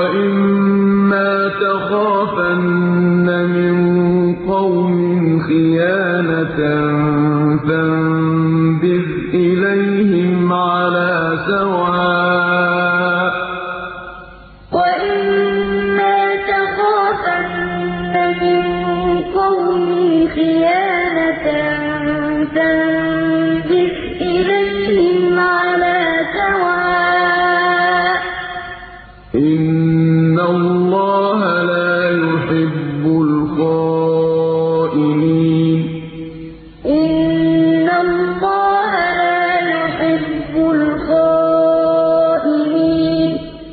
وَإِمَّا تَخَافَنَّ مِن قَوْمٍ خِيَانَةً فَانبِذْ إِلَيْهِمْ عَلَىٰ سَوَاءٍ ۚ وَكَفَىٰ بِاللَّهِ حَسِيبًا وَإِمَّا تَخَافَنَّ مِن قَوْمٍ خِيَانَةً فَانبِذْ إِلَيْهِمْ عَلَىٰ سَوَاءٍ ۚ الله